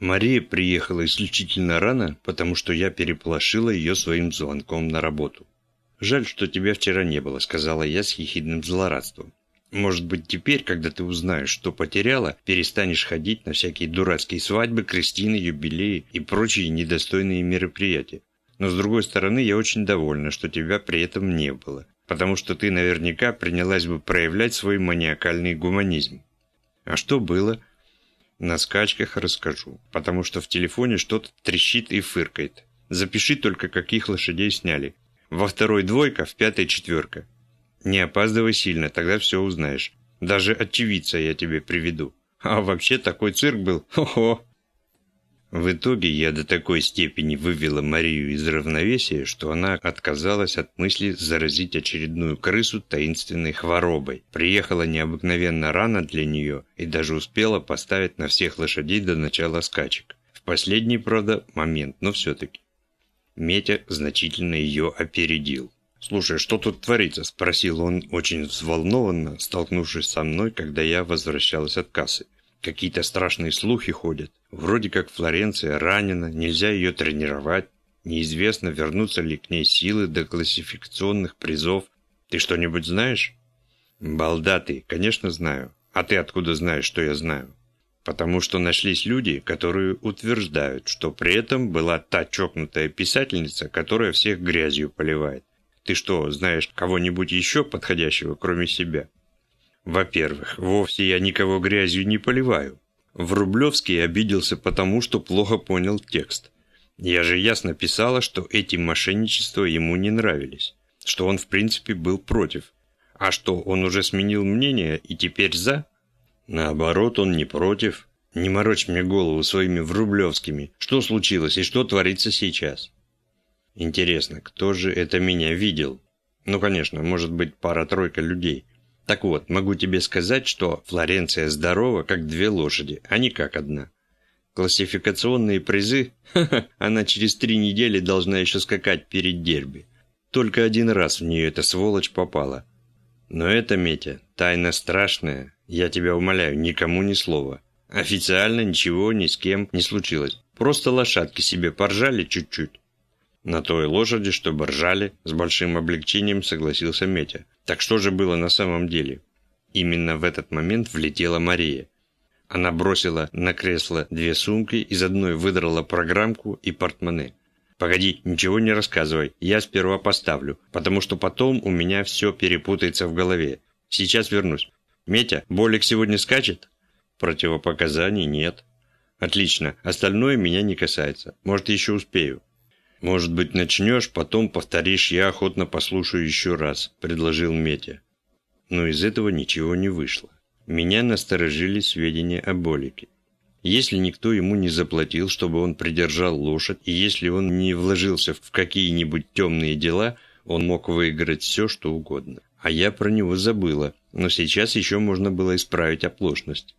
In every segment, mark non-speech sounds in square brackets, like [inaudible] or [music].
Мария приехала исключительно рано, потому что я переполошила ее своим звонком на работу. «Жаль, что тебя вчера не было», — сказала я с ехидным злорадством. «Может быть, теперь, когда ты узнаешь, что потеряла, перестанешь ходить на всякие дурацкие свадьбы, крестины, юбилеи и прочие недостойные мероприятия. Но, с другой стороны, я очень довольна, что тебя при этом не было, потому что ты наверняка принялась бы проявлять свой маниакальный гуманизм». «А что было?» «На скачках расскажу, потому что в телефоне что-то трещит и фыркает. Запиши только, каких лошадей сняли. Во второй двойка, в пятой четверка. Не опаздывай сильно, тогда все узнаешь. Даже очевидца я тебе приведу. А вообще такой цирк был. [laughs] Хо-хо. В итоге я до такой степени вывела Марию из равновесия, что она отказалась от мысли заразить очередную крысу таинственной хворобой. Приехала необыкновенно рано для нее и даже успела поставить на всех лошадей до начала скачек. В последний, правда, момент, но все-таки. Метя значительно ее опередил. «Слушай, что тут творится?» – спросил он очень взволнованно, столкнувшись со мной, когда я возвращалась от кассы. «Какие-то страшные слухи ходят. Вроде как Флоренция ранена, нельзя ее тренировать. Неизвестно, вернутся ли к ней силы до классификационных призов. Ты что-нибудь знаешь?» «Балда ты, конечно знаю. А ты откуда знаешь, что я знаю?» Потому что нашлись люди, которые утверждают, что при этом была та чокнутая писательница, которая всех грязью поливает. Ты что, знаешь кого-нибудь еще подходящего, кроме себя? Во-первых, вовсе я никого грязью не поливаю. Врублевский обиделся потому, что плохо понял текст. Я же ясно писала, что эти мошенничества ему не нравились, что он в принципе был против. А что, он уже сменил мнение и теперь за? Наоборот, он не против. Не морочь мне голову своими врублевскими. Что случилось и что творится сейчас? Интересно, кто же это меня видел? Ну, конечно, может быть пара-тройка людей. Так вот, могу тебе сказать, что Флоренция здорова, как две лошади, а не как одна. Классификационные призы? Ха-ха, она через три недели должна еще скакать перед дерби. Только один раз в нее эта сволочь попала. Но это, Метя, тайна страшная, я тебя умоляю, никому ни слова. Официально ничего ни с кем не случилось. Просто лошадки себе поржали чуть-чуть. На той лошади, чтобы ржали, с большим облегчением согласился Метя. Так что же было на самом деле? Именно в этот момент влетела Мария. Она бросила на кресло две сумки, из одной выдрала программку и портмоне. «Погоди, ничего не рассказывай, я сперва поставлю, потому что потом у меня все перепутается в голове. Сейчас вернусь. «Метя, Болик сегодня скачет?» «Противопоказаний нет». «Отлично. Остальное меня не касается. Может, еще успею». «Может быть, начнешь, потом повторишь, я охотно послушаю еще раз», – предложил Метя. Но из этого ничего не вышло. Меня насторожили сведения о Болике. Если никто ему не заплатил, чтобы он придержал лошадь, и если он не вложился в какие-нибудь темные дела, он мог выиграть все, что угодно. А я про него забыла, но сейчас еще можно было исправить оплошность.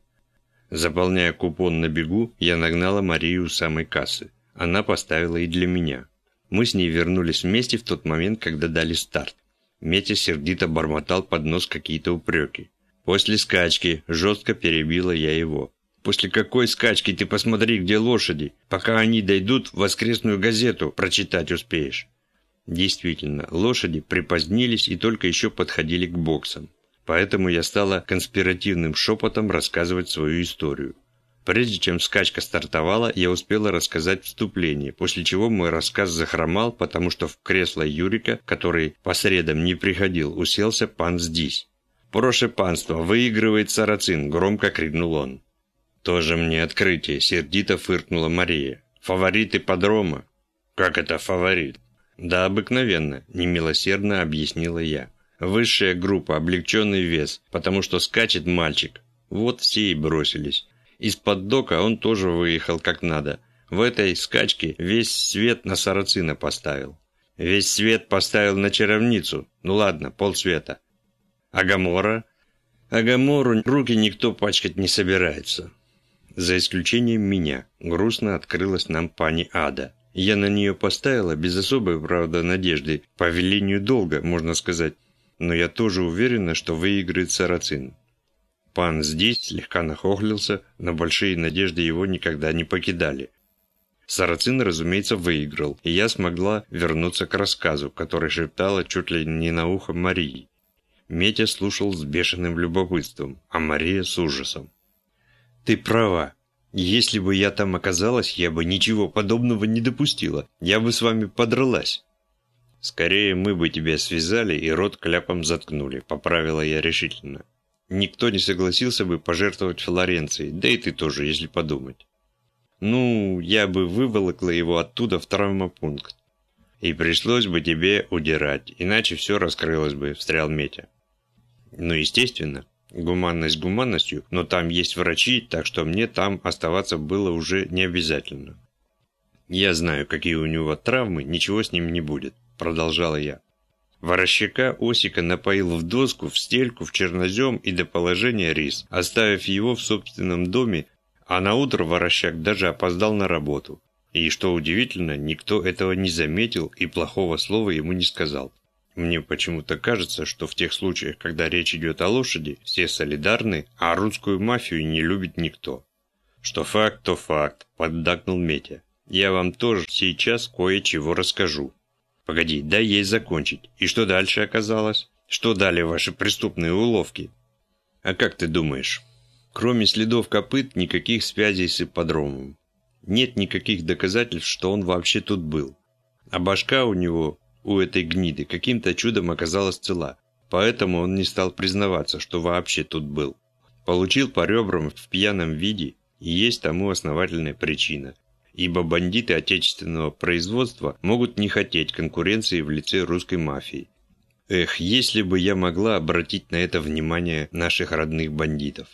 Заполняя купон на бегу, я нагнала Марию у самой кассы. Она поставила и для меня. Мы с ней вернулись вместе в тот момент, когда дали старт. Метя сердито бормотал под нос какие-то упреки. После скачки жестко перебила я его. «После какой скачки ты посмотри, где лошади? Пока они дойдут, воскресную газету прочитать успеешь». Действительно, лошади припозднились и только еще подходили к боксам. Поэтому я стала конспиративным шепотом рассказывать свою историю. Прежде чем скачка стартовала, я успела рассказать вступление, после чего мой рассказ захромал, потому что в кресло Юрика, который по средам не приходил, уселся пан Здесь. «Проше панство, выигрывает Сарацин», – громко крикнул он. «Тоже мне открытие», – сердито фыркнула Мария. «Фавориты подрома». «Как это фаворит?» «Да обыкновенно», – немилосердно объяснила я. «Высшая группа, облегченный вес, потому что скачет мальчик». Вот все и бросились. Из-под дока он тоже выехал как надо. В этой скачке весь свет на сарацина поставил. Весь свет поставил на чаровницу. Ну ладно, полцвета. А Гамора? А Гамору руки никто пачкать не собирается. За исключением меня. Грустно открылась нам пани Ада. Я на нее поставила, без особой, правда, надежды, по велению долга, можно сказать. Но я тоже уверена, что выиграет Сарацин. Пан здесь слегка нахохлился, но большие надежды его никогда не покидали. Сарацин, разумеется, выиграл, и я смогла вернуться к рассказу, который шептала чуть ли не на ухо Марии. Метя слушал с бешеным любопытством, а Мария с ужасом. «Ты права. Если бы я там оказалась, я бы ничего подобного не допустила. Я бы с вами подралась». «Скорее мы бы тебя связали и рот кляпом заткнули», — поправила я решительно. «Никто не согласился бы пожертвовать Флоренцией, да и ты тоже, если подумать». «Ну, я бы выволокла его оттуда в травмопункт. И пришлось бы тебе удирать, иначе все раскрылось бы», — встрял Метя. «Ну, естественно. Гуманность гуманностью, но там есть врачи, так что мне там оставаться было уже не обязательно». «Я знаю, какие у него травмы, ничего с ним не будет продолжала я. Ворощака Осика напоил в доску, в стельку, в чернозем и до положения рис, оставив его в собственном доме, а на утро Ворощак даже опоздал на работу. И, что удивительно, никто этого не заметил и плохого слова ему не сказал. Мне почему-то кажется, что в тех случаях, когда речь идет о лошади, все солидарны, а русскую мафию не любит никто. Что факт, то факт, поддакнул Метя. Я вам тоже сейчас кое-чего расскажу. Погоди, дай ей закончить. И что дальше оказалось? Что дали ваши преступные уловки? А как ты думаешь? Кроме следов копыт, никаких связей с ипподромом. Нет никаких доказательств, что он вообще тут был. А башка у него, у этой гниды, каким-то чудом оказалась цела. Поэтому он не стал признаваться, что вообще тут был. Получил по ребрам в пьяном виде, и есть тому основательная причина ибо бандиты отечественного производства могут не хотеть конкуренции в лице русской мафии. Эх, если бы я могла обратить на это внимание наших родных бандитов.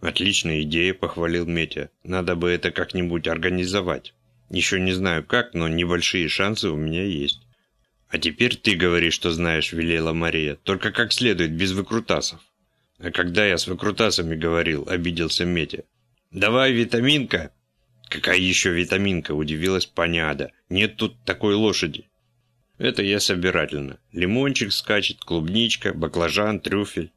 Отличная идея, похвалил Метя. Надо бы это как-нибудь организовать. Еще не знаю как, но небольшие шансы у меня есть. А теперь ты говоришь, что знаешь, велела Мария, только как следует, без выкрутасов. А когда я с выкрутасами говорил, обиделся Метя. Давай, витаминка, «Какая еще витаминка?» – удивилась Паняда. «Нет тут такой лошади». «Это я собирательно. Лимончик скачет, клубничка, баклажан, трюфель».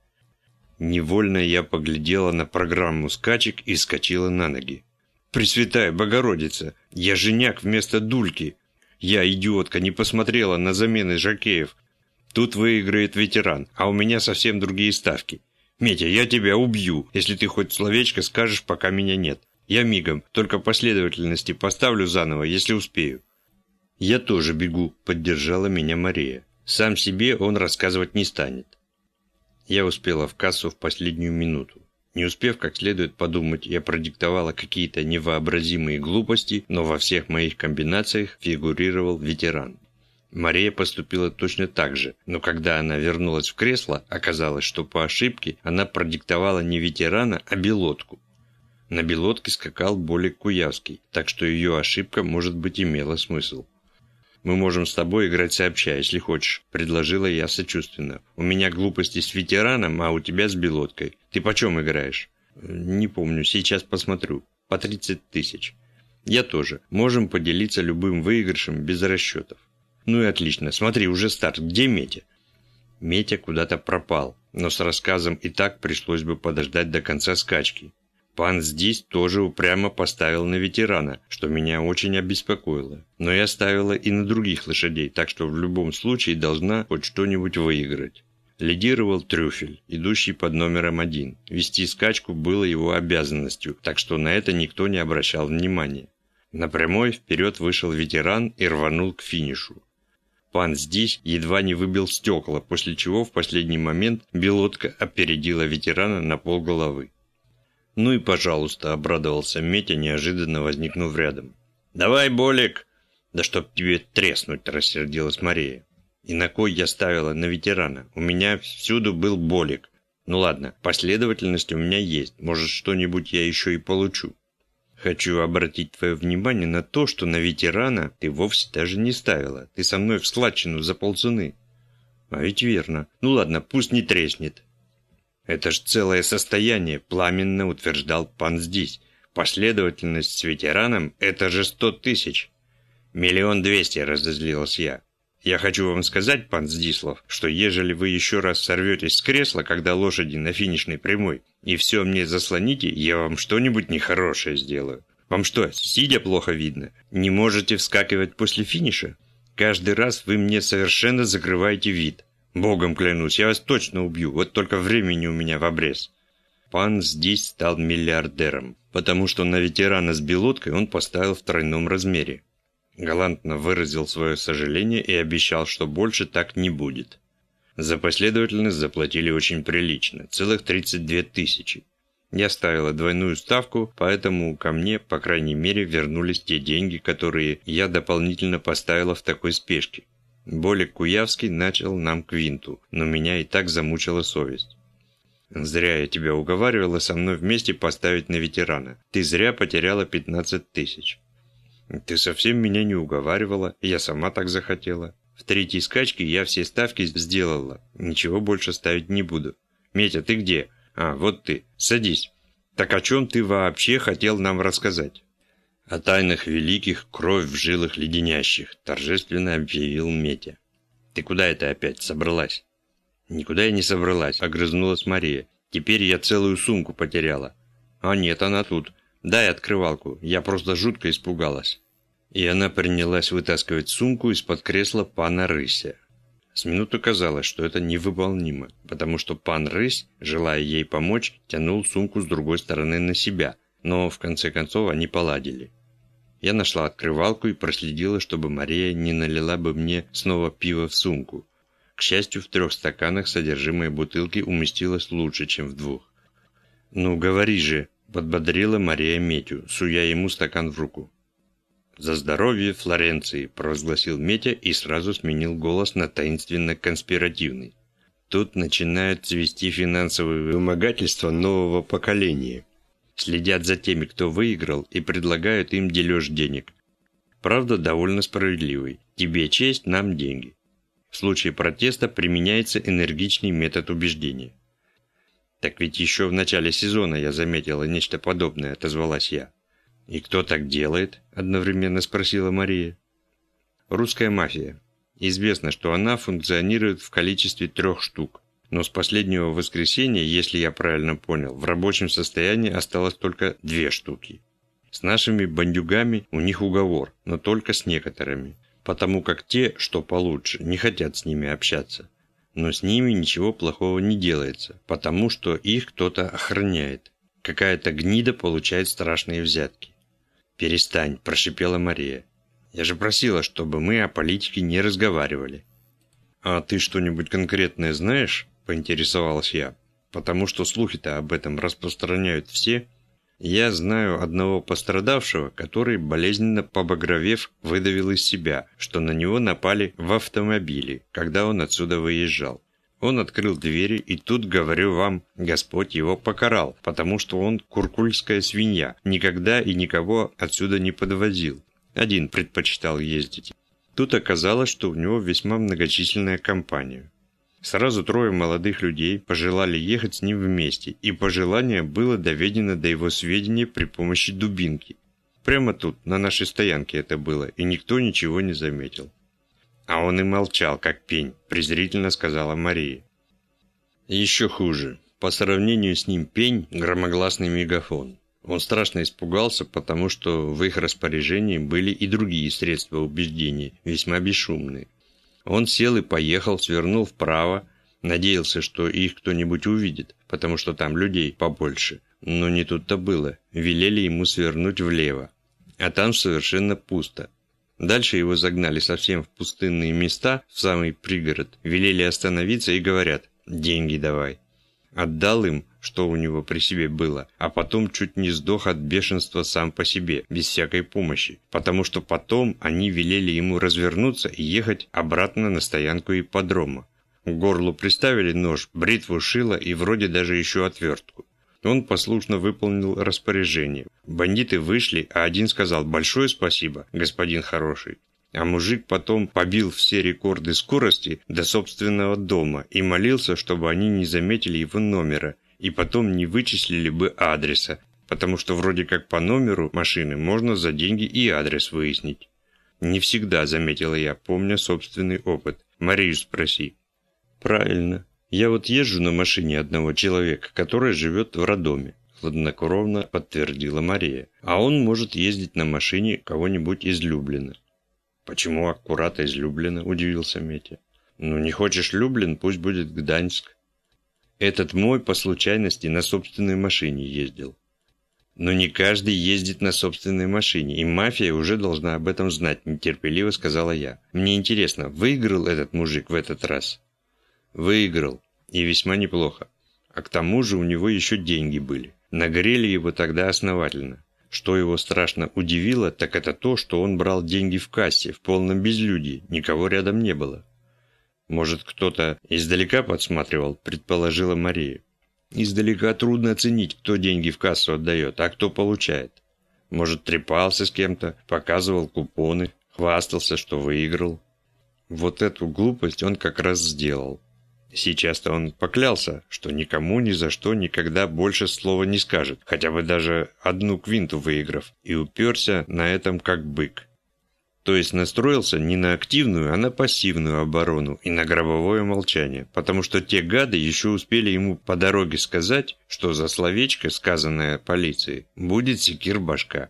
Невольно я поглядела на программу скачек и скачила на ноги. «Пресвятая Богородица! Я женяк вместо дульки! Я, идиотка, не посмотрела на замены жакеев. Тут выиграет ветеран, а у меня совсем другие ставки. Метя, я тебя убью, если ты хоть словечко скажешь, пока меня нет. Я мигом, только последовательности поставлю заново, если успею. Я тоже бегу, поддержала меня Мария. Сам себе он рассказывать не станет. Я успела в кассу в последнюю минуту. Не успев как следует подумать, я продиктовала какие-то невообразимые глупости, но во всех моих комбинациях фигурировал ветеран. Мария поступила точно так же, но когда она вернулась в кресло, оказалось, что по ошибке она продиктовала не ветерана, а белотку. На белотке скакал Болик Куявский, так что ее ошибка, может быть, имела смысл. «Мы можем с тобой играть сообща, если хочешь», – предложила я сочувственно. «У меня глупости с ветераном, а у тебя с белоткой. Ты почем играешь?» «Не помню, сейчас посмотрю. По 30 тысяч». «Я тоже. Можем поделиться любым выигрышем без расчетов». «Ну и отлично. Смотри, уже старт. Где Метя?» Метя куда-то пропал, но с рассказом и так пришлось бы подождать до конца скачки. Пан здесь тоже упрямо поставил на ветерана, что меня очень обеспокоило. Но я ставила и на других лошадей, так что в любом случае должна хоть что-нибудь выиграть. Лидировал трюфель, идущий под номером один. Вести скачку было его обязанностью, так что на это никто не обращал внимания. На прямой вперед вышел ветеран и рванул к финишу. Пан здесь едва не выбил стекла, после чего в последний момент Белотка опередила ветерана на полголовы. «Ну и пожалуйста», — обрадовался Метя, неожиданно возникнув рядом. «Давай, Болик!» «Да чтоб тебе треснуть!» — рассердилась Мария. «И на кой я ставила на ветерана? У меня всюду был Болик. Ну ладно, последовательность у меня есть. Может, что-нибудь я еще и получу. Хочу обратить твое внимание на то, что на ветерана ты вовсе даже не ставила. Ты со мной в складчину за полцены». «А ведь верно. Ну ладно, пусть не треснет. Это ж целое состояние, пламенно утверждал пан здесь. Последовательность с ветераном – это же сто тысяч. Миллион двести, разозлилась я. Я хочу вам сказать, пан Здислав, что ежели вы еще раз сорветесь с кресла, когда лошади на финишной прямой, и все мне заслоните, я вам что-нибудь нехорошее сделаю. Вам что, сидя плохо видно? Не можете вскакивать после финиша? Каждый раз вы мне совершенно закрываете вид. Богом клянусь, я вас точно убью, вот только времени у меня в обрез. Пан здесь стал миллиардером, потому что на ветерана с белоткой он поставил в тройном размере. Галантно выразил свое сожаление и обещал, что больше так не будет. За последовательность заплатили очень прилично, целых 32 тысячи. Я ставила двойную ставку, поэтому ко мне, по крайней мере, вернулись те деньги, которые я дополнительно поставила в такой спешке. Болик Куявский начал нам квинту, но меня и так замучила совесть. Зря я тебя уговаривала со мной вместе поставить на ветерана. Ты зря потеряла 15 тысяч. Ты совсем меня не уговаривала, я сама так захотела. В третьей скачке я все ставки сделала. Ничего больше ставить не буду. Метя, ты где? А, вот ты. Садись. Так о чем ты вообще хотел нам рассказать? О тайнах великих, кровь в жилах леденящих, торжественно объявил Метя. Ты куда это опять собралась? Никуда я не собралась, огрызнулась Мария. Теперь я целую сумку потеряла. А нет, она тут. Дай открывалку, я просто жутко испугалась и она принялась вытаскивать сумку из-под кресла пана Рыся. С минуту казалось, что это невыполнимо, потому что пан Рысь, желая ей помочь, тянул сумку с другой стороны на себя, но в конце концов они поладили. Я нашла открывалку и проследила, чтобы Мария не налила бы мне снова пиво в сумку. К счастью, в трех стаканах содержимое бутылки уместилось лучше, чем в двух. «Ну, говори же», – подбодрила Мария Метю, суя ему стакан в руку. «За здоровье Флоренции!» – провозгласил Метя и сразу сменил голос на таинственно-конспиративный. Тут начинают цвести финансовые вымогательства нового поколения. Следят за теми, кто выиграл, и предлагают им дележ денег. Правда, довольно справедливый. Тебе честь, нам деньги. В случае протеста применяется энергичный метод убеждения. «Так ведь еще в начале сезона я заметила нечто подобное», – отозвалась я. «И кто так делает?» – одновременно спросила Мария. «Русская мафия. Известно, что она функционирует в количестве трех штук. Но с последнего воскресенья, если я правильно понял, в рабочем состоянии осталось только две штуки. С нашими бандюгами у них уговор, но только с некоторыми. Потому как те, что получше, не хотят с ними общаться. Но с ними ничего плохого не делается, потому что их кто-то охраняет. Какая-то гнида получает страшные взятки. «Перестань», – прошипела Мария. «Я же просила, чтобы мы о политике не разговаривали». «А ты что-нибудь конкретное знаешь?» – поинтересовалась я. «Потому что слухи-то об этом распространяют все». Я знаю одного пострадавшего, который, болезненно побагровев, выдавил из себя, что на него напали в автомобиле, когда он отсюда выезжал. Он открыл двери, и тут, говорю вам, Господь его покарал, потому что он куркульская свинья, никогда и никого отсюда не подвозил. Один предпочитал ездить. Тут оказалось, что у него весьма многочисленная компания. Сразу трое молодых людей пожелали ехать с ним вместе, и пожелание было доведено до его сведения при помощи дубинки. Прямо тут, на нашей стоянке это было, и никто ничего не заметил. А он и молчал, как пень, презрительно сказала Мария. Еще хуже. По сравнению с ним пень – громогласный мегафон. Он страшно испугался, потому что в их распоряжении были и другие средства убеждения, весьма бесшумные. Он сел и поехал, свернул вправо, надеялся, что их кто-нибудь увидит, потому что там людей побольше. Но не тут-то было, велели ему свернуть влево. А там совершенно пусто. Дальше его загнали совсем в пустынные места, в самый пригород, велели остановиться и говорят «деньги давай». Отдал им, что у него при себе было, а потом чуть не сдох от бешенства сам по себе, без всякой помощи, потому что потом они велели ему развернуться и ехать обратно на стоянку ипподрома. К горлу приставили нож, бритву шило и вроде даже еще отвертку. Он послушно выполнил распоряжение. Бандиты вышли, а один сказал «Большое спасибо, господин хороший». А мужик потом побил все рекорды скорости до собственного дома и молился, чтобы они не заметили его номера и потом не вычислили бы адреса, потому что вроде как по номеру машины можно за деньги и адрес выяснить. Не всегда, заметила я, помня собственный опыт. Марию спроси. Правильно. Я вот езжу на машине одного человека, который живет в роддоме, хладнокровно подтвердила Мария. А он может ездить на машине кого-нибудь из Люблина. Почему аккурат из? Удивился Метя. Ну, не хочешь Люблин, пусть будет Гданьск. Этот мой по случайности на собственной машине ездил. Но не каждый ездит на собственной машине, и мафия уже должна об этом знать, нетерпеливо сказала я. Мне интересно, выиграл этот мужик в этот раз? Выиграл. И весьма неплохо. А к тому же у него еще деньги были. Нагрели его тогда основательно. Что его страшно удивило, так это то, что он брал деньги в кассе, в полном безлюдии, никого рядом не было. Может, кто-то издалека подсматривал, предположила Мария. Издалека трудно оценить, кто деньги в кассу отдает, а кто получает. Может, трепался с кем-то, показывал купоны, хвастался, что выиграл. Вот эту глупость он как раз сделал. Сейчас-то он поклялся, что никому ни за что никогда больше слова не скажет, хотя бы даже одну квинту выиграв, и уперся на этом как бык. То есть настроился не на активную, а на пассивную оборону и на гробовое молчание, потому что те гады еще успели ему по дороге сказать, что за словечко, сказанное полицией, будет секир башка.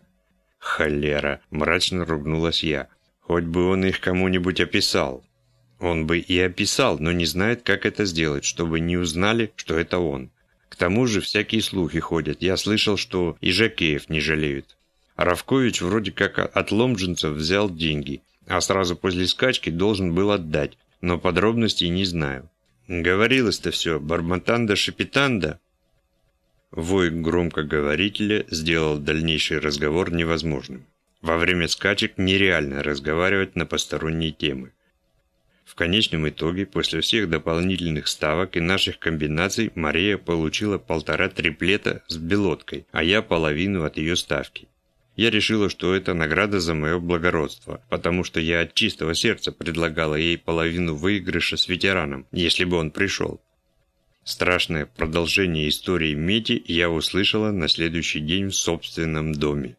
«Холера!» – мрачно ругнулась я. «Хоть бы он их кому-нибудь описал». Он бы и описал, но не знает, как это сделать, чтобы не узнали, что это он. К тому же всякие слухи ходят. Я слышал, что и Жакеев не жалеют. Равкович вроде как от ломжинцев взял деньги, а сразу после скачки должен был отдать, но подробностей не знаю. Говорилось-то все, барматанда-шепетанда. Вой громкоговорителя сделал дальнейший разговор невозможным. Во время скачек нереально разговаривать на посторонние темы. В конечном итоге, после всех дополнительных ставок и наших комбинаций, Мария получила полтора триплета с белоткой, а я половину от ее ставки. Я решила, что это награда за мое благородство, потому что я от чистого сердца предлагала ей половину выигрыша с ветераном, если бы он пришел. Страшное продолжение истории Мети я услышала на следующий день в собственном доме.